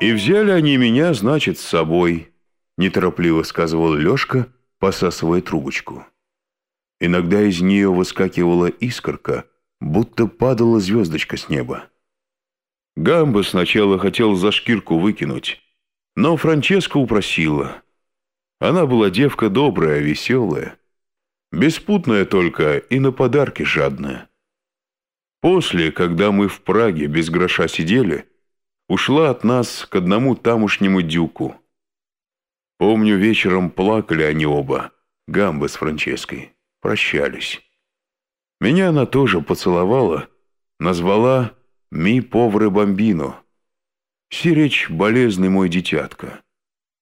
И взяли они меня, значит, с собой, неторопливо сказывал Лешка, посасывая трубочку. Иногда из нее выскакивала искорка, будто падала звездочка с неба. Гамбо сначала хотел за шкирку выкинуть, но Франческа упросила. Она была девка добрая, веселая, беспутная только и на подарки жадная. После, когда мы в Праге без гроша сидели, ушла от нас к одному тамошнему дюку. Помню, вечером плакали они оба, Гамбо с Франческой, прощались. Меня она тоже поцеловала, назвала «Ми повре бомбино», «Сиречь болезный мой дитятка»,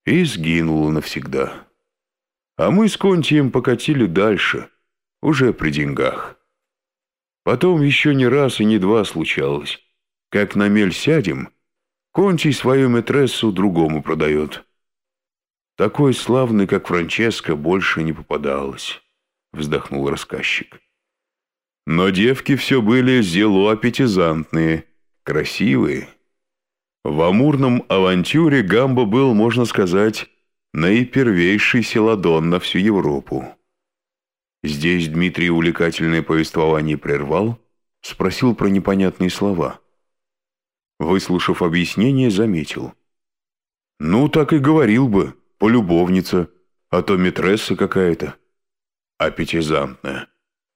и сгинула навсегда. А мы с Контием покатили дальше, уже при деньгах. Потом еще не раз и не два случалось. Как на мель сядем, Контий свою метрессу другому продает. Такой славный, как Франческо, больше не попадалось, вздохнул рассказчик. Но девки все были зело аппетизантные, красивые. В амурном авантюре Гамбо был, можно сказать, наипервейший селадон на всю Европу. Здесь Дмитрий увлекательное повествование прервал, спросил про непонятные слова. Выслушав объяснение, заметил. «Ну, так и говорил бы, полюбовница, а то метресса какая-то. Аппетизантная.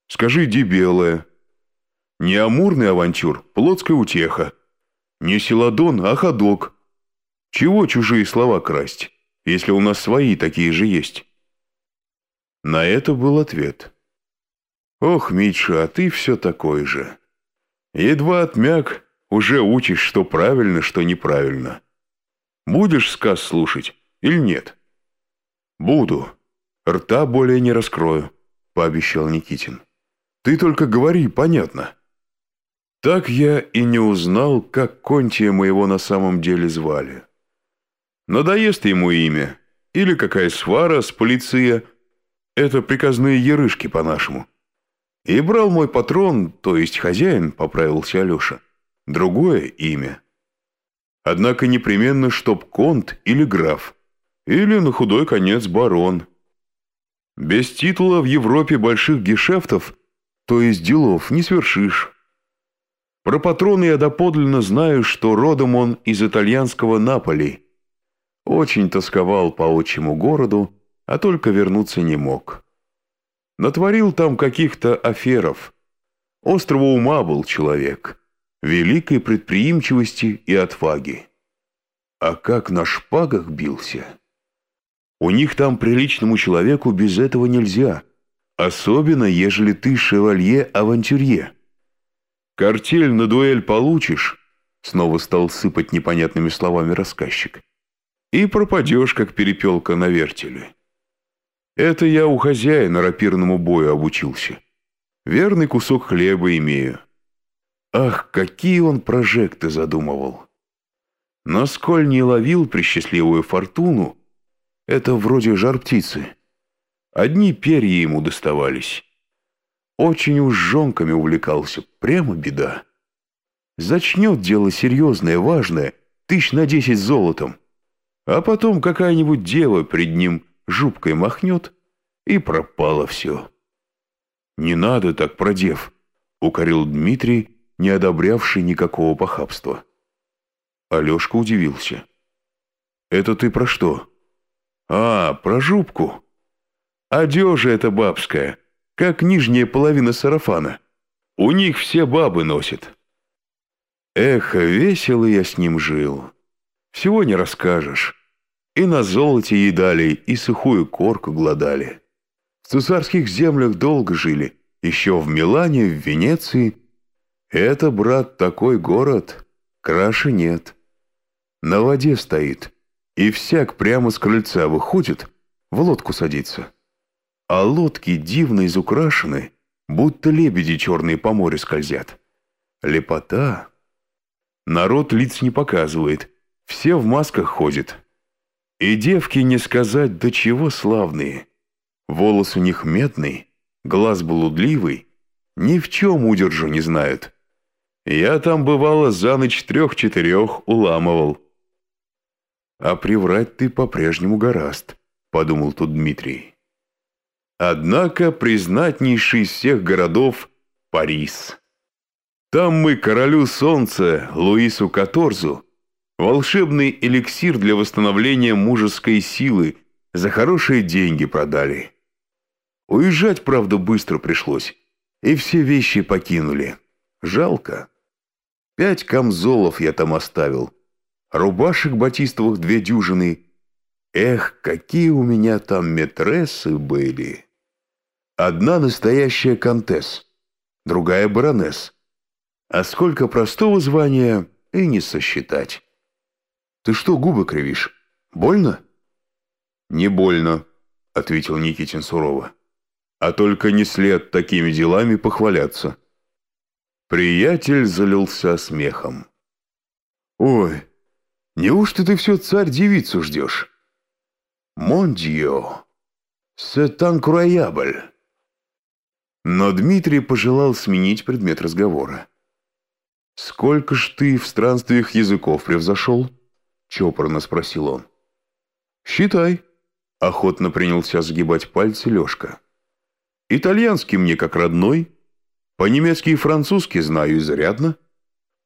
Скажи, дебелая. Не амурный авантюр, плотская утеха. Не селадон, а ходок. Чего чужие слова красть, если у нас свои такие же есть?» На это был ответ. «Ох, Митша, а ты все такой же. Едва отмяк, уже учишь, что правильно, что неправильно. Будешь сказ слушать или нет?» «Буду. Рта более не раскрою», — пообещал Никитин. «Ты только говори, понятно». Так я и не узнал, как Контия моего на самом деле звали. Надоест ему имя, или какая свара с полиция — это приказные ерышки по-нашему. И брал мой патрон, то есть хозяин, поправился Алеша, другое имя. Однако непременно чтоб конт или граф, или на худой конец барон. Без титула в Европе больших гешефтов, то есть делов, не свершишь. Про патрона я доподлинно знаю, что родом он из итальянского Наполи. Очень тосковал по отчему городу, а только вернуться не мог. Натворил там каких-то аферов. Острого ума был человек, великой предприимчивости и отваги. А как на шпагах бился! У них там приличному человеку без этого нельзя, особенно ежели ты шевалье-авантюрье. Картель на дуэль получишь, снова стал сыпать непонятными словами рассказчик, и пропадешь, как перепелка на вертеле. Это я у хозяина рапирному бою обучился. Верный кусок хлеба имею. Ах, какие он прожекты задумывал. Но сколь не ловил присчастливую фортуну, это вроде жар птицы. Одни перья ему доставались. Очень уж жонками увлекался, прямо беда. Зачнет дело серьезное, важное, тысяч на десять золотом. А потом какая-нибудь дева пред ним жупкой махнет, и пропало все. «Не надо так, продев», — укорил Дмитрий, не одобрявший никакого похабства. Алешка удивился. «Это ты про что?» «А, про жупку. Одежа эта бабская, как нижняя половина сарафана. У них все бабы носят». Эх, весело я с ним жил. Всего не расскажешь. И на золоте едали, и сухую корку гладали. В цесарских землях долго жили, еще в Милане, в Венеции. Это, брат, такой город, краше нет. На воде стоит, и всяк прямо с крыльца выходит, в лодку садится. А лодки дивно изукрашены, будто лебеди черные по морю скользят. Лепота. Народ лиц не показывает, все в масках ходят. И девки не сказать, до чего славные. Волос у них медный, глаз блудливый, ни в чем удержу не знают. Я там, бывало, за ночь трех-четырех уламывал. А приврать ты по-прежнему гораст, подумал тут Дмитрий. Однако признатнейший из всех городов – Парис. Там мы королю солнца Луису Каторзу волшебный эликсир для восстановления мужеской силы за хорошие деньги продали. Уезжать, правда, быстро пришлось, и все вещи покинули. Жалко. Пять камзолов я там оставил, рубашек батистовых две дюжины. Эх, какие у меня там метрессы были! Одна настоящая контесс, другая баронесс. А сколько простого звания и не сосчитать. Ты что губы кривишь? Больно? Не больно, ответил Никитин сурово. А только не след такими делами похваляться. Приятель залился смехом. «Ой, неужто ты все царь-девицу ждешь?» «Мондио, c'est incroyable!» Но Дмитрий пожелал сменить предмет разговора. «Сколько ж ты в странствиях языков превзошел?» — чопорно спросил он. «Считай», — охотно принялся сгибать пальцы Лешка. «Итальянский мне как родной, по-немецки и французски знаю изрядно,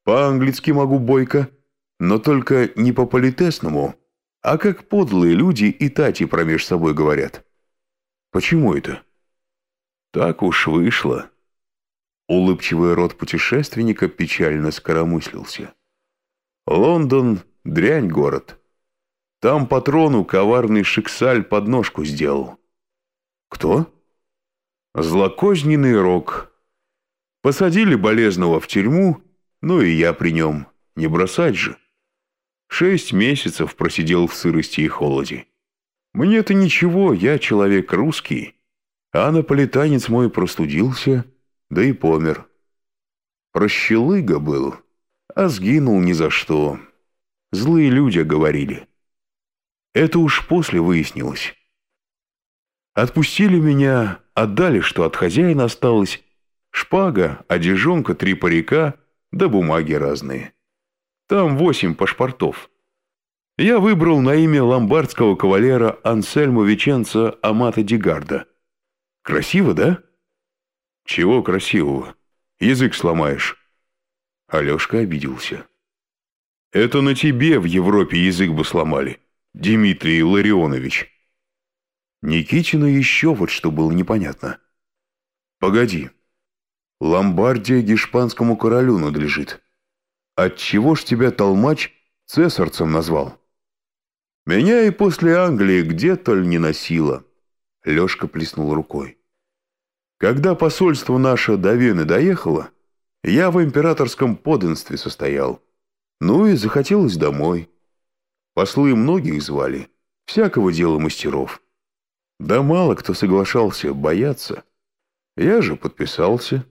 по-английски могу бойко, но только не по-политесному, а как подлые люди и тати промеж собой говорят. Почему это?» Так уж вышло. Улыбчивый рот путешественника печально скоромыслился. Лондон — дрянь город. Там патрону коварный шиксаль подножку сделал. Кто? Злокозненный рок. Посадили болезного в тюрьму, ну и я при нем. Не бросать же. Шесть месяцев просидел в сырости и холоде. Мне-то ничего, я человек русский. А наполитанец мой простудился, да и помер. Прощелыга был, а сгинул ни за что. Злые люди говорили. Это уж после выяснилось. Отпустили меня, отдали, что от хозяина осталось. Шпага, одежонка, три парика, да бумаги разные. Там восемь паспортов. Я выбрал на имя ломбардского кавалера Ансельмо Веченца Амата Дигарда – Красиво, да? Чего красивого? Язык сломаешь. Алешка обиделся. Это на тебе в Европе язык бы сломали, Дмитрий Ларионович. Никитину еще вот что было непонятно. Погоди. Ломбардия гешпанскому королю надлежит. Отчего ж тебя толмач цесарцем назвал? Меня и после Англии где толь не носило. Лешка плеснул рукой. Когда посольство наше до Вены доехало, я в императорском подданстве состоял. Ну и захотелось домой. Послы многих звали, всякого дела мастеров. Да мало кто соглашался бояться. Я же подписался.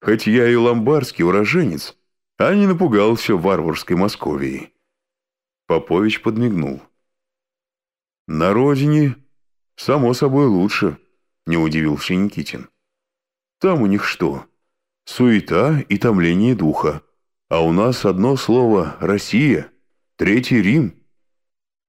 Хоть я и ломбардский уроженец, а не напугался варварской Московии. Попович подмигнул. На родине «Само собой лучше», — не удивился Никитин. «Там у них что? Суета и томление духа. А у нас одно слово «Россия», третий Рим».